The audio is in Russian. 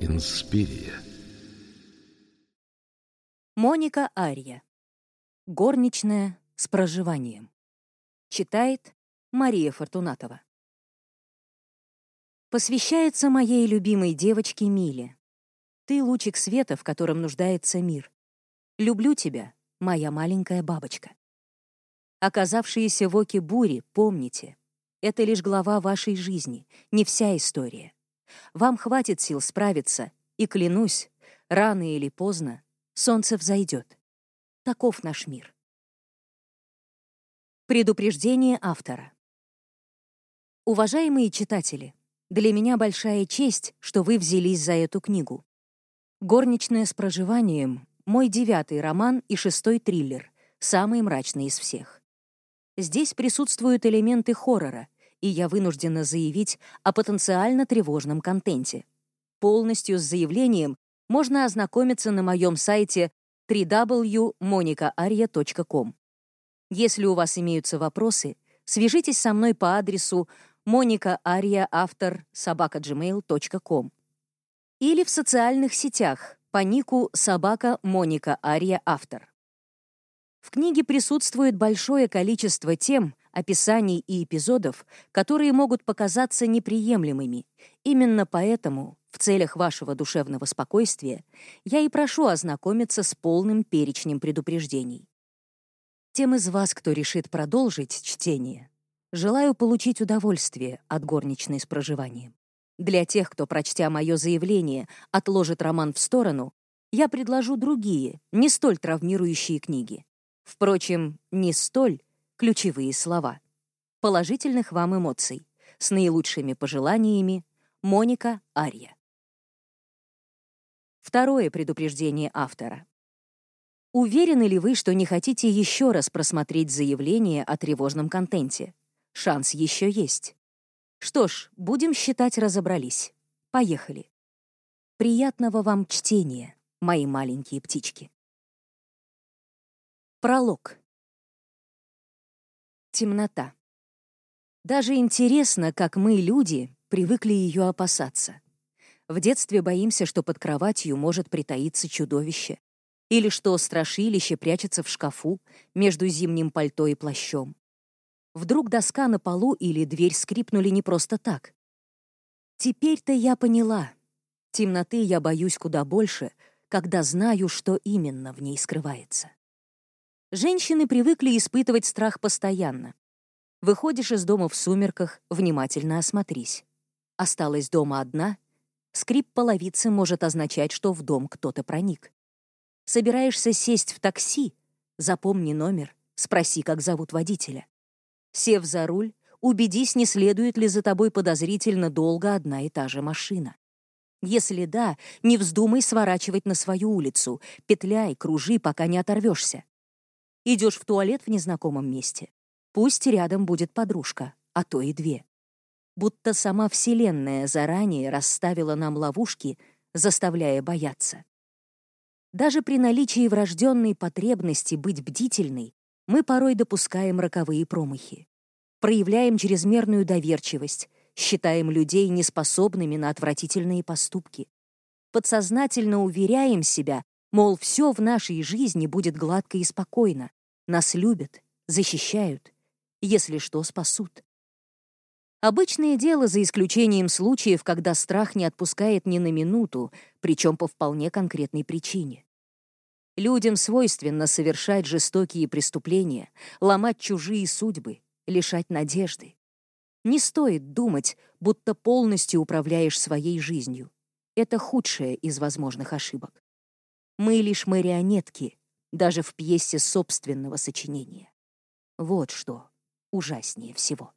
Инспирия. Моника Ария. Горничная с проживанием. Читает Мария Фортунатова. Посвящается моей любимой девочке Миле. Ты лучик света, в котором нуждается мир. Люблю тебя, моя маленькая бабочка. Оказавшиеся в оке бури, помните, это лишь глава вашей жизни, не вся история. Вам хватит сил справиться, и, клянусь, рано или поздно солнце взойдет. Таков наш мир. Предупреждение автора. Уважаемые читатели, для меня большая честь, что вы взялись за эту книгу. «Горничная с проживанием» — мой девятый роман и шестой триллер, самый мрачный из всех. Здесь присутствуют элементы хоррора, и я вынуждена заявить о потенциально тревожном контенте. Полностью с заявлением можно ознакомиться на моем сайте www.monicaaria.com. Если у вас имеются вопросы, свяжитесь со мной по адресу monicaaria.автор собака.gmail.com или в социальных сетях по нику собака Моника Ария Автор. В книге присутствует большое количество тем, описаний и эпизодов, которые могут показаться неприемлемыми. Именно поэтому в целях вашего душевного спокойствия я и прошу ознакомиться с полным перечнем предупреждений. Тем из вас, кто решит продолжить чтение, желаю получить удовольствие от горничной с проживанием. Для тех, кто, прочтя мое заявление, отложит роман в сторону, я предложу другие, не столь травмирующие книги. Впрочем, не столь ключевые слова. Положительных вам эмоций. С наилучшими пожеланиями. Моника Ария. Второе предупреждение автора. Уверены ли вы, что не хотите еще раз просмотреть заявление о тревожном контенте? Шанс еще есть. Что ж, будем считать, разобрались. Поехали. Приятного вам чтения, мои маленькие птички. Пролог. Темнота. Даже интересно, как мы, люди, привыкли ее опасаться. В детстве боимся, что под кроватью может притаиться чудовище, или что страшилище прячется в шкафу между зимним пальто и плащом. Вдруг доска на полу или дверь скрипнули не просто так. Теперь-то я поняла. Темноты я боюсь куда больше, когда знаю, что именно в ней скрывается. Женщины привыкли испытывать страх постоянно. Выходишь из дома в сумерках, внимательно осмотрись. Осталась дома одна — Скрип половицы может означать, что в дом кто-то проник. Собираешься сесть в такси? Запомни номер, спроси, как зовут водителя. Сев за руль, убедись, не следует ли за тобой подозрительно долго одна и та же машина. Если да, не вздумай сворачивать на свою улицу, петляй, кружи, пока не оторвешься. Идешь в туалет в незнакомом месте. Пусть рядом будет подружка, а то и две будто сама Вселенная заранее расставила нам ловушки, заставляя бояться. Даже при наличии врожденной потребности быть бдительной мы порой допускаем роковые промахи. Проявляем чрезмерную доверчивость, считаем людей неспособными на отвратительные поступки. Подсознательно уверяем себя, мол, все в нашей жизни будет гладко и спокойно, нас любят, защищают, если что, спасут. Обычное дело за исключением случаев, когда страх не отпускает ни на минуту, причем по вполне конкретной причине. Людям свойственно совершать жестокие преступления, ломать чужие судьбы, лишать надежды. Не стоит думать, будто полностью управляешь своей жизнью. Это худшая из возможных ошибок. Мы лишь марионетки, даже в пьесе собственного сочинения. Вот что ужаснее всего.